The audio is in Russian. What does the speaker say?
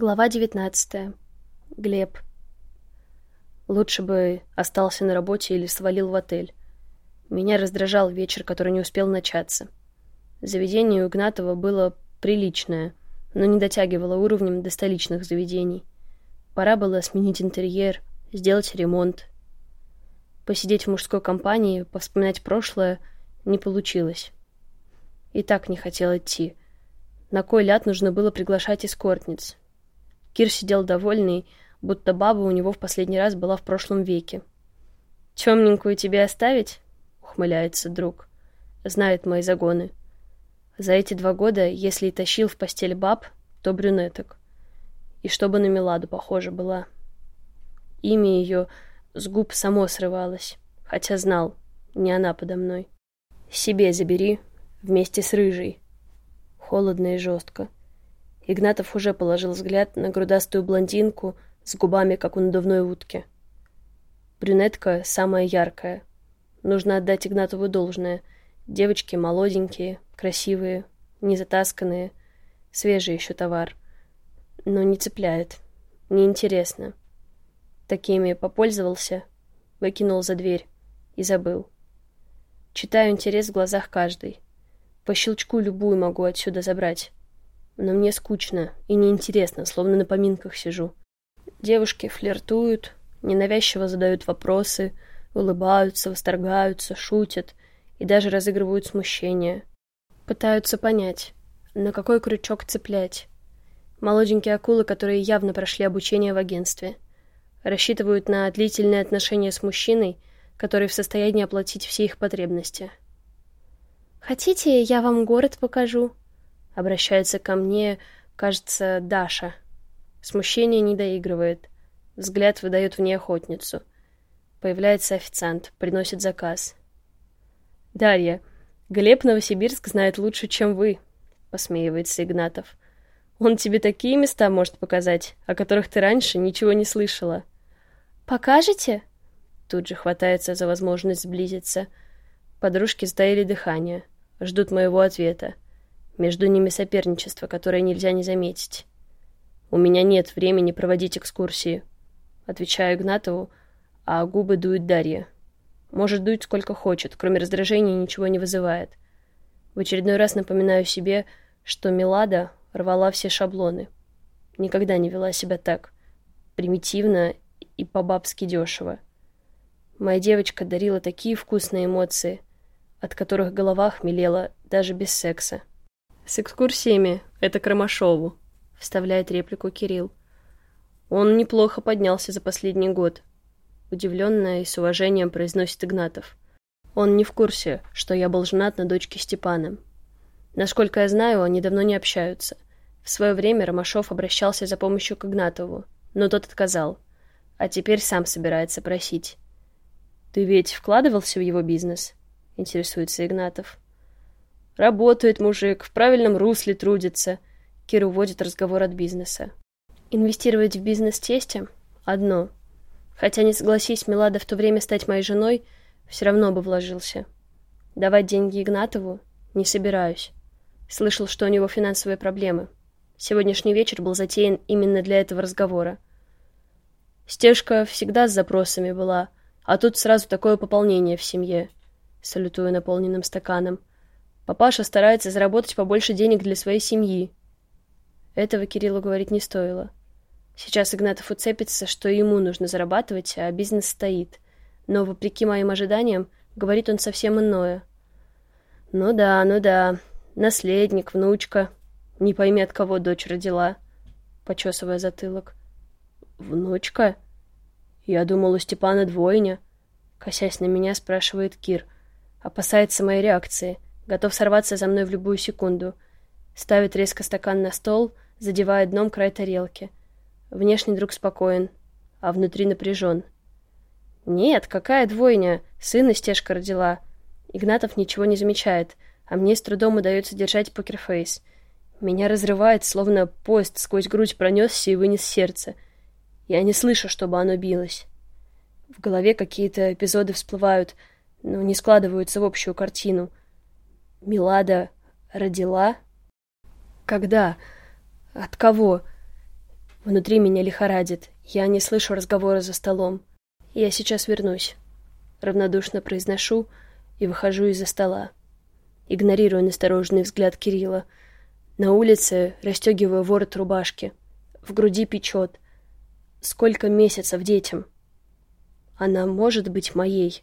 Глава девятнадцатая. Глеб. Лучше бы остался на работе или свалил в отель. Меня раздражал вечер, который не успел начаться. Заведение у Игнатова было приличное, но не дотягивало уровнем до столичных заведений. Пора было сменить интерьер, сделать ремонт. Посидеть в мужской компании, повспоминать прошлое не получилось. И так не хотел идти. На кой ляд нужно было приглашать эскортниц? Кир сидел довольный, будто баба у него в последний раз была в прошлом веке. «Темненькую тебе оставить?» — ухмыляется друг. Знает мои загоны. За эти два года, если и тащил в постель баб, то брюнеток. И чтобы на Меладу похожа была. Имя ее с губ само срывалось, хотя знал, не она подо мной. «Себе забери, вместе с рыжей», холодно и жестко. Игнатов уже положил взгляд на грудастую блондинку с губами, как у надувной утки. Брюнетка самая яркая. Нужно отдать Игнатову должное. Девочки молоденькие, красивые, незатасканные, свежий еще товар. Но не цепляет. Неинтересно. Такими попользовался, выкинул за дверь и забыл. Читаю интерес в глазах каждой. По щелчку любую могу отсюда забрать. Но мне скучно и неинтересно, словно на поминках сижу. Девушки флиртуют, ненавязчиво задают вопросы, улыбаются, восторгаются, шутят и даже разыгрывают смущение. Пытаются понять, на какой крючок цеплять. Молоденькие акулы, которые явно прошли обучение в агентстве. Рассчитывают на длительные отношения с мужчиной, который в состоянии оплатить все их потребности. «Хотите, я вам город покажу?» Обращается ко мне, кажется, Даша. Смущение не доигрывает. Взгляд выдает в ней охотницу. Появляется официант, приносит заказ. «Дарья, Глеб Новосибирск знает лучше, чем вы», — посмеивается Игнатов. «Он тебе такие места может показать, о которых ты раньше ничего не слышала». «Покажете?» Тут же хватается за возможность сблизиться. Подружки сдаили дыхание, ждут моего ответа. Между ними соперничество, которое нельзя не заметить. «У меня нет времени проводить экскурсии», — отвечаю Игнатову, а губы дует Дарья. Может дуть сколько хочет, кроме раздражения ничего не вызывает. В очередной раз напоминаю себе, что Милада рвала все шаблоны. Никогда не вела себя так. Примитивно и по-бабски дешево. Моя девочка дарила такие вкусные эмоции, от которых голова хмелела даже без секса. «С экскурсиями это Кромашову», — вставляет реплику Кирилл. «Он неплохо поднялся за последний год», — удивленно и с уважением произносит Игнатов. «Он не в курсе, что я был женат на дочке Степана. Насколько я знаю, они давно не общаются. В свое время Ромашов обращался за помощью к Игнатову, но тот отказал. А теперь сам собирается просить». «Ты ведь вкладывался в его бизнес?» — интересуется Игнатов. Работает мужик, в правильном русле трудится. Кира уводит разговор от бизнеса. Инвестировать в бизнес тесте – одно. Хотя не согласись Милада в то время стать моей женой, все равно бы вложился. Давать деньги Игнатову не собираюсь. Слышал, что у него финансовые проблемы. Сегодняшний вечер был затеян именно для этого разговора. Стежка всегда с запросами была, а тут сразу такое пополнение в семье. Салютую наполненным стаканом. Папаша старается заработать побольше денег для своей семьи. Этого Кириллу говорить не стоило. Сейчас Игнатов уцепится, что ему нужно зарабатывать, а бизнес стоит. Но, вопреки моим ожиданиям, говорит он совсем иное. «Ну да, ну да. Наследник, внучка. Не пойми, от кого дочь родила», — почесывая затылок. «Внучка? Я думал, у Степана двойня», — косясь на меня, спрашивает Кир. Опасается моей реакции — готов сорваться за мной в любую секунду. Ставит резко стакан на стол, задевая дном край тарелки. Внешний друг спокоен, а внутри напряжен. «Нет, какая двойня? Сына стежка родила». Игнатов ничего не замечает, а мне с трудом удается держать покерфейс. Меня разрывает, словно поезд сквозь грудь пронесся и вынес сердце. Я не слышу, чтобы оно билось. В голове какие-то эпизоды всплывают, но не складываются в общую картину. Милада родила? Когда? От кого? Внутри меня лихорадит. Я не слышу разговора за столом. Я сейчас вернусь. Равнодушно произношу и выхожу из-за стола. Игнорирую настороженный взгляд Кирилла. На улице расстегиваю ворот рубашки. В груди печет. Сколько месяцев детям? Она может быть моей.